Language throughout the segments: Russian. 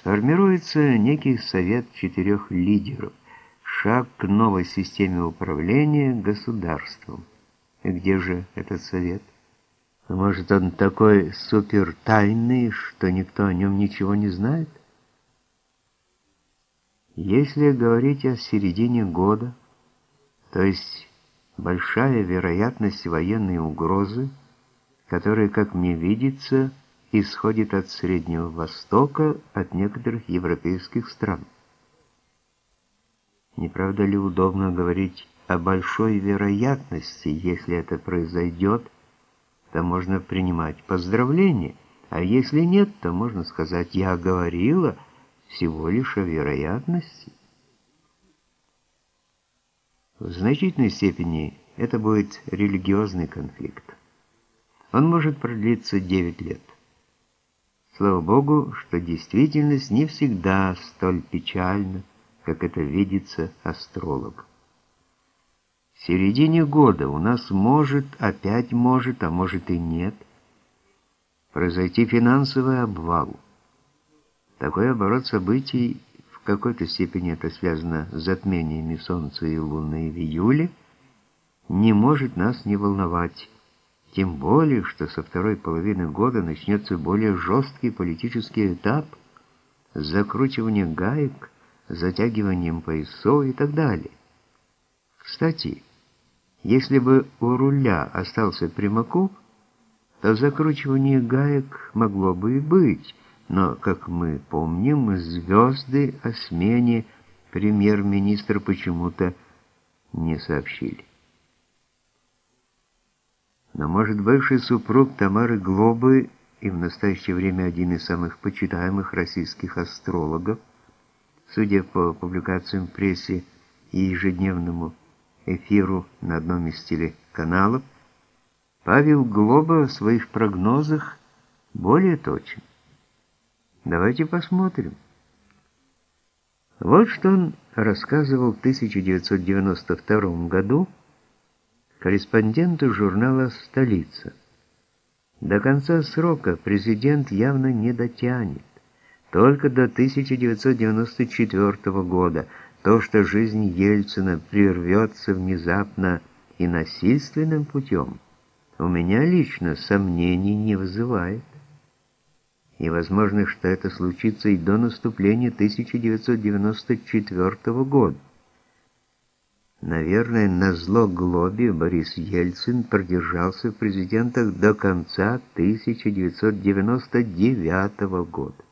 Сформируется некий совет четырех лидеров, шаг к новой системе управления государством. И где же этот совет? Может, он такой супертайный, что никто о нем ничего не знает? Если говорить о середине года, то есть большая вероятность военной угрозы, которая, как мне видится, исходит от Среднего Востока, от некоторых европейских стран. Не правда ли удобно говорить о большой вероятности, если это произойдет, то можно принимать поздравления, а если нет, то можно сказать «я говорила всего лишь о вероятности». В значительной степени это будет религиозный конфликт. Он может продлиться 9 лет. Слава Богу, что действительность не всегда столь печальна, как это видится астрологом. В середине года у нас может, опять может, а может и нет, произойти финансовый обвал. Такой оборот событий, в какой-то степени это связано с затмениями Солнца и Луны в июле, не может нас не волновать, тем более, что со второй половины года начнется более жесткий политический этап с закручиванием гаек, затягиванием поясов и так далее. Кстати, если бы у руля остался Примаков, то закручивание гаек могло бы и быть, но, как мы помним, звезды о смене премьер-министра почему-то не сообщили. Но, может, бывший супруг Тамары Глобы и в настоящее время один из самых почитаемых российских астрологов, судя по публикациям в прессе и ежедневному эфиру на одном из телеканалов, Павел Глоба в своих прогнозах более точен. Давайте посмотрим. Вот что он рассказывал в 1992 году корреспонденту журнала «Столица». До конца срока президент явно не дотянет. Только до 1994 года то, что жизнь Ельцина прервется внезапно и насильственным путем, у меня лично сомнений не вызывает. И возможно, что это случится и до наступления 1994 года. Наверное, на зло Глобе Борис Ельцин продержался в президентах до конца 1999 года.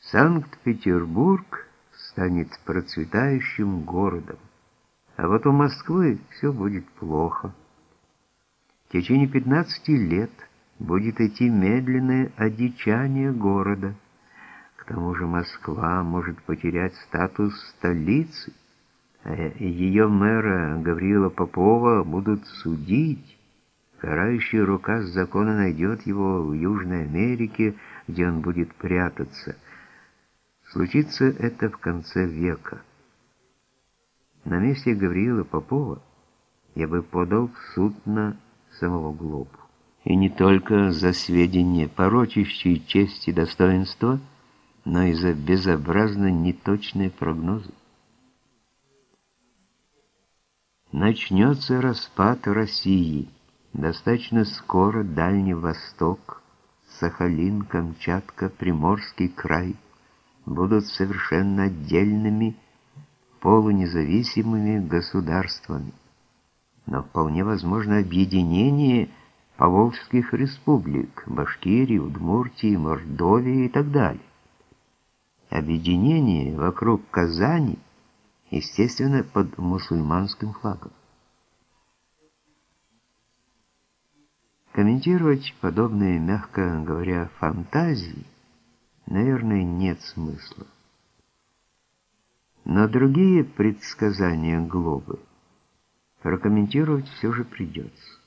Санкт-Петербург станет процветающим городом, а вот у Москвы все будет плохо. В течение 15 лет будет идти медленное одичание города. Тому же Москва может потерять статус столицы, а ее мэра Гаврила Попова будут судить. Карающая рука закона найдет его в Южной Америке, где он будет прятаться – Случится это в конце века. На месте Гавриила Попова я бы подал в суд на самого Глобу. И не только за сведения, порочащие честь и достоинство, но и за безобразно неточные прогнозы. Начнется распад России. Достаточно скоро Дальний Восток, Сахалин, Камчатка, Приморский край – будут совершенно отдельными, полунезависимыми государствами. Но вполне возможно объединение Поволжских республик, Башкирии, Удмуртии, Мордовии и так далее. Объединение вокруг Казани, естественно, под мусульманским флагом. Комментировать подобные, мягко говоря, фантазии – наверное, нет смысла. Но другие предсказания Глобы прокомментировать все же придется.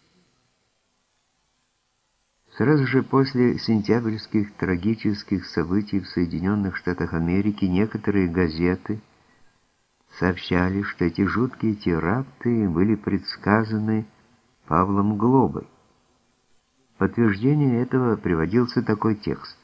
Сразу же после сентябрьских трагических событий в Соединенных Штатах Америки некоторые газеты сообщали, что эти жуткие теракты были предсказаны Павлом Глобой. подтверждение этого приводился такой текст.